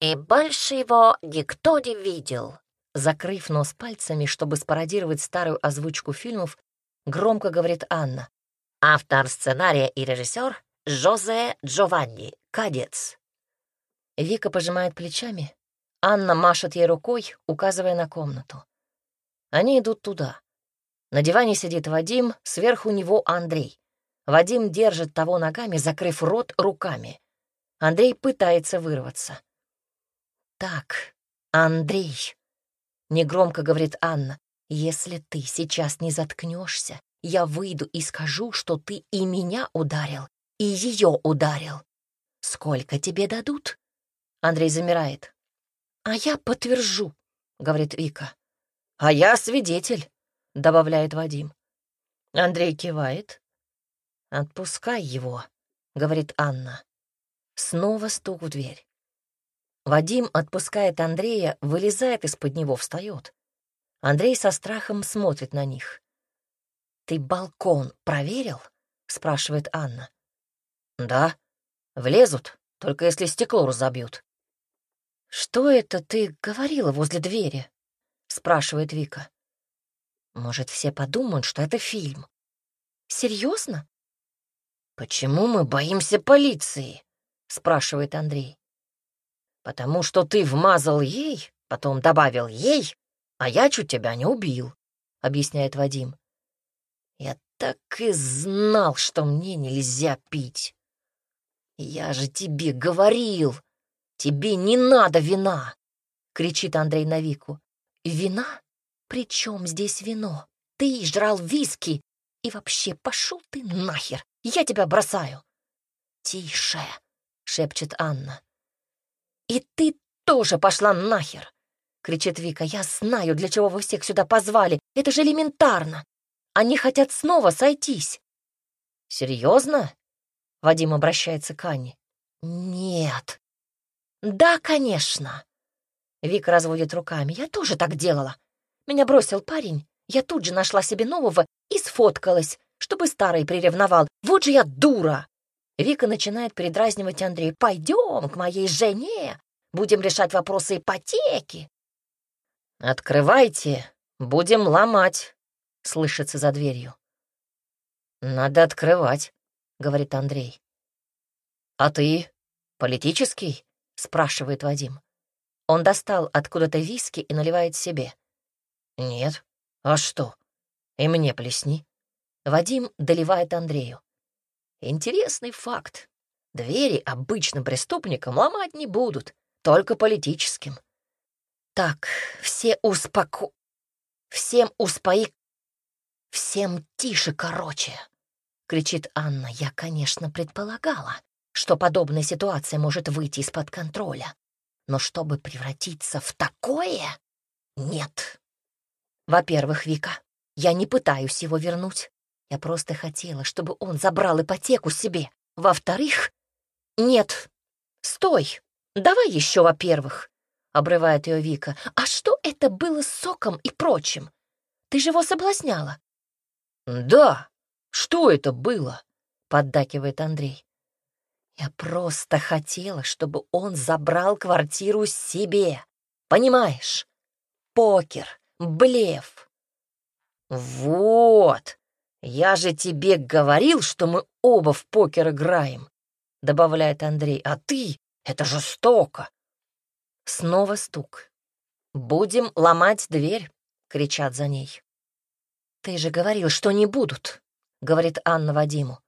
И больше его никто не видел. Закрыв нос пальцами, чтобы спародировать старую озвучку фильмов, громко говорит Анна. Автор сценария и режиссер Жозе Джованни, кадец. Вика пожимает плечами. Анна машет ей рукой, указывая на комнату. Они идут туда. На диване сидит Вадим, сверху него Андрей. Вадим держит того ногами, закрыв рот руками. Андрей пытается вырваться. «Так, Андрей», — негромко говорит Анна, «если ты сейчас не заткнешься, я выйду и скажу, что ты и меня ударил, и ее ударил. Сколько тебе дадут?» Андрей замирает. «А я подтвержу», — говорит Вика. «А я свидетель», — добавляет Вадим. Андрей кивает. «Отпускай его», — говорит Анна. Снова стук в дверь. Вадим отпускает Андрея, вылезает из-под него, встает. Андрей со страхом смотрит на них. «Ты балкон проверил?» — спрашивает Анна. «Да. Влезут, только если стекло разобьют». «Что это ты говорила возле двери?» — спрашивает Вика. «Может, все подумают, что это фильм?» «Серьезно?» «Почему мы боимся полиции?» — спрашивает Андрей. «Потому что ты вмазал ей, потом добавил ей, а я чуть тебя не убил», — объясняет Вадим. «Я так и знал, что мне нельзя пить. Я же тебе говорил, тебе не надо вина!» — кричит Андрей на Вику. «Вина? При чем здесь вино? Ты жрал виски, и вообще пошел ты нахер, я тебя бросаю!» «Тише!» — шепчет Анна. «И ты тоже пошла нахер!» — кричит Вика. «Я знаю, для чего вы всех сюда позвали. Это же элементарно. Они хотят снова сойтись». «Серьезно?» — Вадим обращается к Анне. «Нет». «Да, конечно». Вика разводит руками. «Я тоже так делала. Меня бросил парень. Я тут же нашла себе нового и сфоткалась, чтобы старый приревновал. Вот же я дура!» Вика начинает передразнивать Андрея. «Пойдем к моей жене, будем решать вопросы ипотеки». «Открывайте, будем ломать», — слышится за дверью. «Надо открывать», — говорит Андрей. «А ты политический?» — спрашивает Вадим. Он достал откуда-то виски и наливает себе. «Нет. А что? И мне плесни». Вадим доливает Андрею. Интересный факт. Двери обычным преступникам ломать не будут, только политическим. Так, все успоко... Всем успои... Всем тише, короче, кричит Анна. Я, конечно, предполагала, что подобная ситуация может выйти из-под контроля. Но чтобы превратиться в такое... Нет. Во-первых, Вика, я не пытаюсь его вернуть. Я просто хотела, чтобы он забрал ипотеку себе. Во-вторых... Нет, стой, давай еще во-первых, — обрывает ее Вика. А что это было с соком и прочим? Ты же его соблазняла. Да, что это было? — поддакивает Андрей. Я просто хотела, чтобы он забрал квартиру себе. Понимаешь? Покер, блеф. Вот, «Я же тебе говорил, что мы оба в покер играем», — добавляет Андрей. «А ты? Это жестоко!» Снова стук. «Будем ломать дверь», — кричат за ней. «Ты же говорил, что не будут», — говорит Анна Вадиму.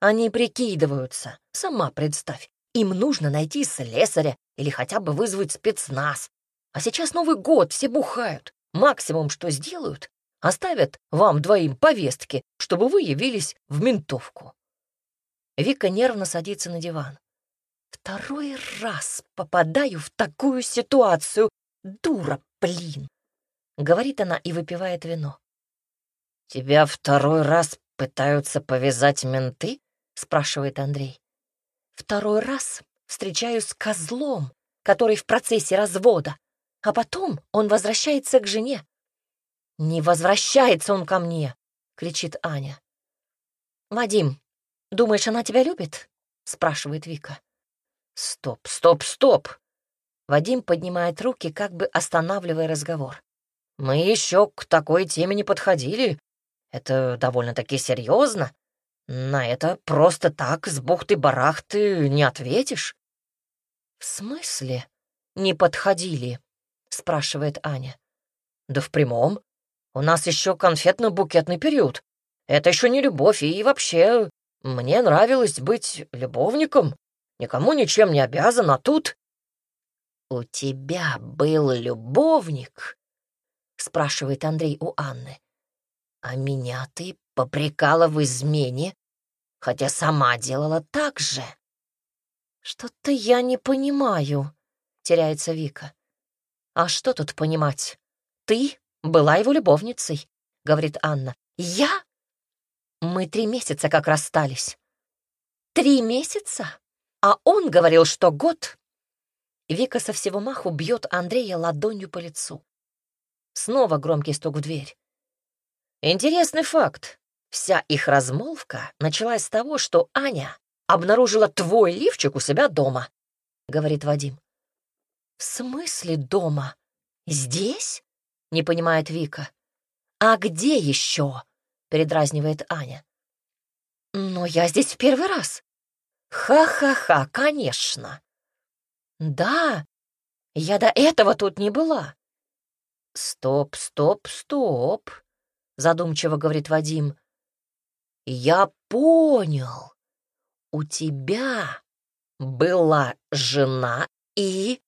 «Они прикидываются. Сама представь. Им нужно найти слесаря или хотя бы вызвать спецназ. А сейчас Новый год, все бухают. Максимум, что сделают, Оставят вам двоим повестки, чтобы вы явились в ментовку. Вика нервно садится на диван. Второй раз попадаю в такую ситуацию. Дура, блин. Говорит она и выпивает вино. Тебя второй раз пытаются повязать менты? Спрашивает Андрей. Второй раз встречаюсь с козлом, который в процессе развода, а потом он возвращается к жене. «Не возвращается он ко мне!» — кричит Аня. «Вадим, думаешь, она тебя любит?» — спрашивает Вика. «Стоп, стоп, стоп!» Вадим поднимает руки, как бы останавливая разговор. «Мы еще к такой теме не подходили. Это довольно-таки серьезно. На это просто так с бухты-барахты не ответишь». «В смысле не подходили?» — спрашивает Аня. «Да в прямом. У нас еще конфетно-букетный период. Это еще не любовь, и вообще мне нравилось быть любовником. Никому ничем не обязан, а тут...» «У тебя был любовник?» — спрашивает Андрей у Анны. «А меня ты попрекала в измене, хотя сама делала так же». «Что-то я не понимаю», — теряется Вика. «А что тут понимать? Ты была его любовницей», — говорит Анна. «Я? Мы три месяца как расстались». «Три месяца? А он говорил, что год». Вика со всего маху бьет Андрея ладонью по лицу. Снова громкий стук в дверь. Интересный факт. Вся их размолвка началась с того, что Аня обнаружила твой лифчик у себя дома», — говорит Вадим. «В смысле дома? Здесь?» — не понимает Вика. «А где еще?» — передразнивает Аня. «Но я здесь в первый раз». «Ха-ха-ха, конечно». «Да, я до этого тут не была». «Стоп, стоп, стоп», — задумчиво говорит Вадим. «Я понял у тебя была жена и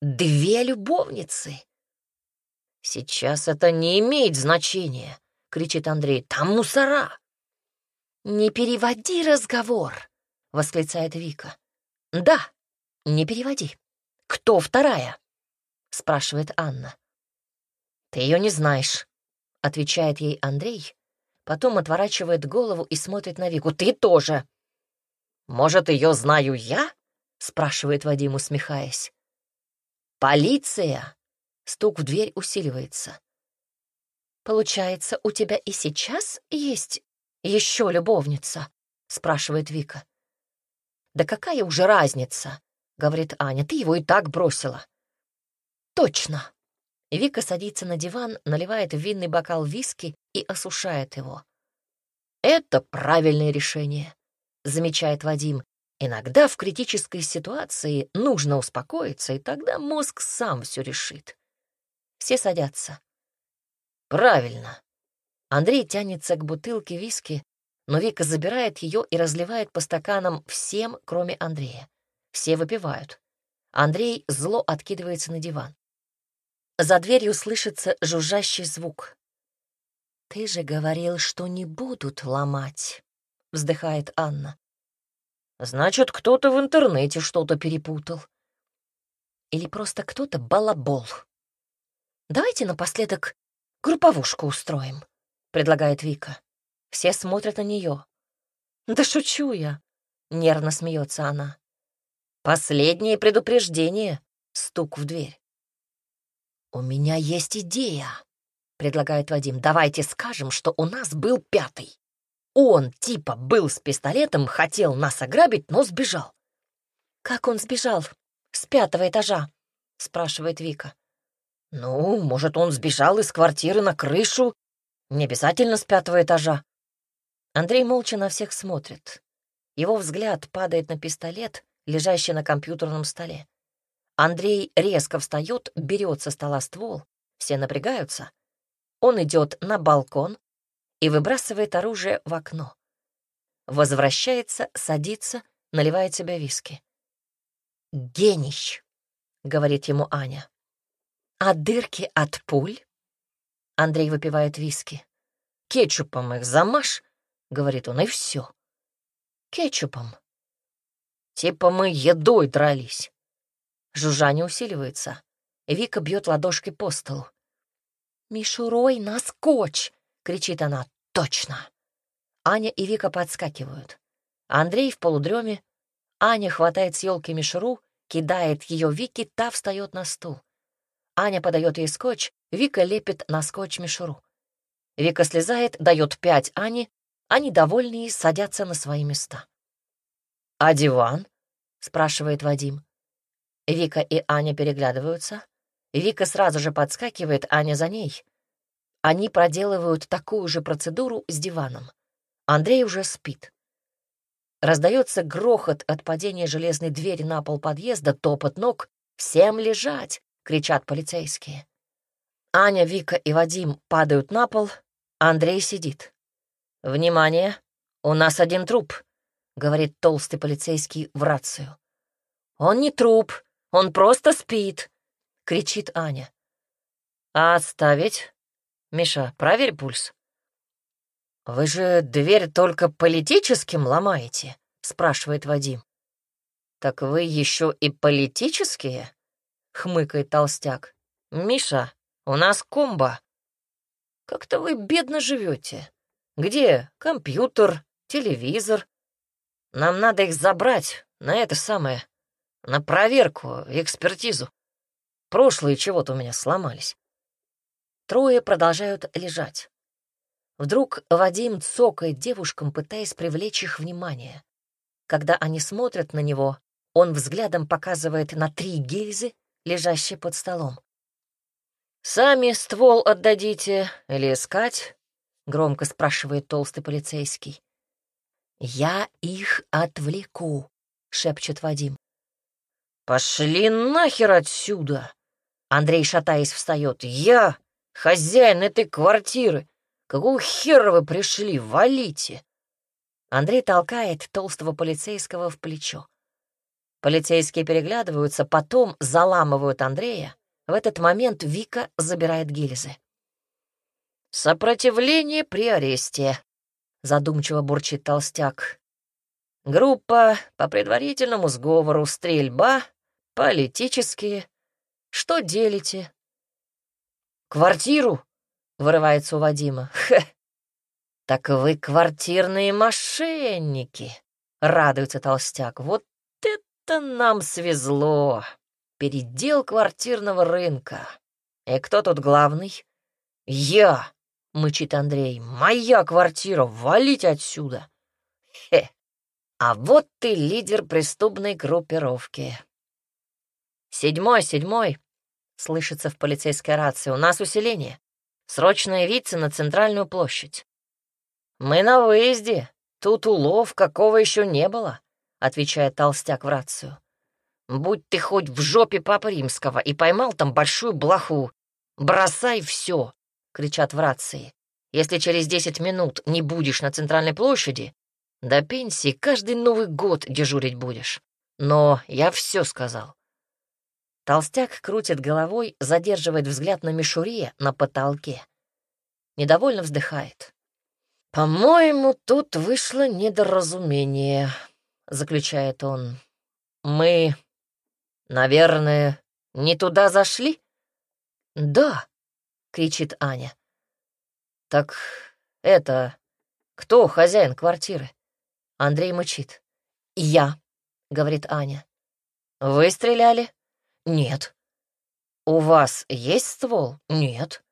две любовницы. Сейчас это не имеет значения, кричит Андрей. Там мусора. Не переводи разговор, восклицает Вика. Да, не переводи. Кто вторая? спрашивает Анна. Ты ее не знаешь, отвечает ей Андрей, потом отворачивает голову и смотрит на Вику. Ты тоже. «Может, ее знаю я?» — спрашивает Вадим, усмехаясь. «Полиция!» — стук в дверь усиливается. «Получается, у тебя и сейчас есть еще любовница?» — спрашивает Вика. «Да какая уже разница?» — говорит Аня. «Ты его и так бросила». «Точно!» Вика садится на диван, наливает в винный бокал виски и осушает его. «Это правильное решение», — замечает Вадим. «Иногда в критической ситуации нужно успокоиться, и тогда мозг сам все решит». Все садятся. «Правильно». Андрей тянется к бутылке виски, но Вика забирает ее и разливает по стаканам всем, кроме Андрея. Все выпивают. Андрей зло откидывается на диван. За дверью слышится жужжащий звук. «Ты же говорил, что не будут ломать». — вздыхает Анна. «Значит, кто-то в интернете что-то перепутал. Или просто кто-то балабол. Давайте напоследок групповушку устроим», — предлагает Вика. Все смотрят на нее. «Да шучу я», — нервно смеется она. «Последнее предупреждение», — стук в дверь. «У меня есть идея», — предлагает Вадим. «Давайте скажем, что у нас был пятый. Он, типа, был с пистолетом, хотел нас ограбить, но сбежал. «Как он сбежал? С пятого этажа?» — спрашивает Вика. «Ну, может, он сбежал из квартиры на крышу? Не обязательно с пятого этажа». Андрей молча на всех смотрит. Его взгляд падает на пистолет, лежащий на компьютерном столе. Андрей резко встает, берет со стола ствол, все напрягаются. Он идет на балкон, и выбрасывает оружие в окно. Возвращается, садится, наливает себе виски. «Гений!» — говорит ему Аня. «А дырки от пуль?» Андрей выпивает виски. «Кетчупом их замажь», — говорит он, — «и все». «Кетчупом». «Типа мы едой дрались». Жужжание усиливается. Вика бьет ладошкой по столу. «Мишурой на скотч!» — кричит она. «Точно!» Аня и Вика подскакивают. Андрей в полудреме. Аня хватает с елки мишуру, кидает ее Вике, та встает на стул. Аня подает ей скотч, Вика лепит на скотч мишуру. Вика слезает, дает пять Ане, они довольные садятся на свои места. «А диван?» — спрашивает Вадим. Вика и Аня переглядываются. Вика сразу же подскакивает, Аня за ней. Они проделывают такую же процедуру с диваном. Андрей уже спит. Раздается грохот от падения железной двери на пол подъезда, топот ног. «Всем лежать!» — кричат полицейские. Аня, Вика и Вадим падают на пол, Андрей сидит. «Внимание! У нас один труп!» — говорит толстый полицейский в рацию. «Он не труп, он просто спит!» — кричит Аня. «А отставить? Миша, проверь пульс». «Вы же дверь только политическим ломаете?» — спрашивает Вадим. «Так вы еще и политические?» — хмыкает толстяк. «Миша, у нас комбо. Как-то вы бедно живете. Где компьютер, телевизор? Нам надо их забрать на это самое, на проверку, экспертизу. Прошлые чего-то у меня сломались. Трое продолжают лежать. Вдруг Вадим цокает девушкам, пытаясь привлечь их внимание. Когда они смотрят на него, он взглядом показывает на три гильзы, лежащие под столом. «Сами ствол отдадите или искать?» — громко спрашивает толстый полицейский. «Я их отвлеку», — шепчет Вадим. «Пошли нахер отсюда!» Андрей, шатаясь, встает. «Я хозяин этой квартиры! Какого хера вы пришли? Валите!» Андрей толкает толстого полицейского в плечо. Полицейские переглядываются, потом заламывают Андрея, в этот момент Вика забирает гильзы. «Сопротивление при аресте», — задумчиво бурчит толстяк. «Группа по предварительному сговору, стрельба, политические. Что делите?» «Квартиру?» — вырывается у Вадима. «Хе! Так вы квартирные мошенники!» — радуется толстяк. «Вот это нам свезло!» Передел квартирного рынка. И кто тут главный? Я, мычит Андрей. Моя квартира, валить отсюда. Хе, а вот ты лидер преступной группировки. Седьмой, седьмой, слышится в полицейской рации. У нас усиление. Срочно явиться на центральную площадь. Мы на выезде. Тут улов, какого еще не было, отвечает толстяк в рацию. Будь ты хоть в жопе Папы Римского и поймал там большую блоху, бросай все, кричат в рации. Если через десять минут не будешь на центральной площади, до пенсии каждый Новый год дежурить будешь. Но я все сказал. Толстяк крутит головой, задерживает взгляд на мишуре на потолке. Недовольно вздыхает. «По-моему, тут вышло недоразумение», — заключает он. «Мы «Наверное, не туда зашли?» «Да», — кричит Аня. «Так это... Кто хозяин квартиры?» Андрей мычит. «Я», — говорит Аня. «Вы стреляли?» «Нет». «У вас есть ствол?» «Нет».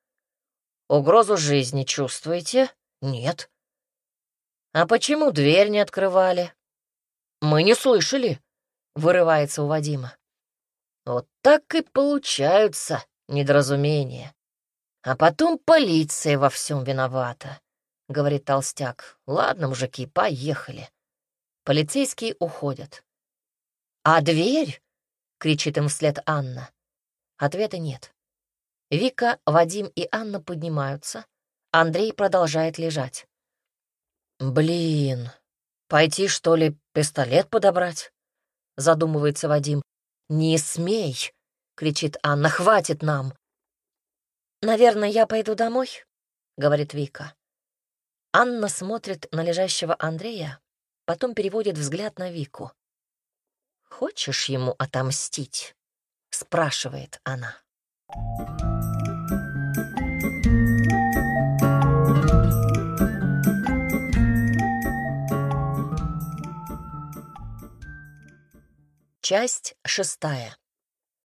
«Угрозу жизни чувствуете?» «Нет». «А почему дверь не открывали?» «Мы не слышали», — вырывается у Вадима. Вот так и получаются недоразумения. А потом полиция во всем виновата, — говорит толстяк. Ладно, мужики, поехали. Полицейские уходят. «А дверь?» — кричит им вслед Анна. Ответа нет. Вика, Вадим и Анна поднимаются. Андрей продолжает лежать. «Блин, пойти, что ли, пистолет подобрать?» — задумывается Вадим. «Не смей!» — кричит Анна. «Хватит нам!» «Наверное, я пойду домой», — говорит Вика. Анна смотрит на лежащего Андрея, потом переводит взгляд на Вику. «Хочешь ему отомстить?» — спрашивает она. Часть шестая.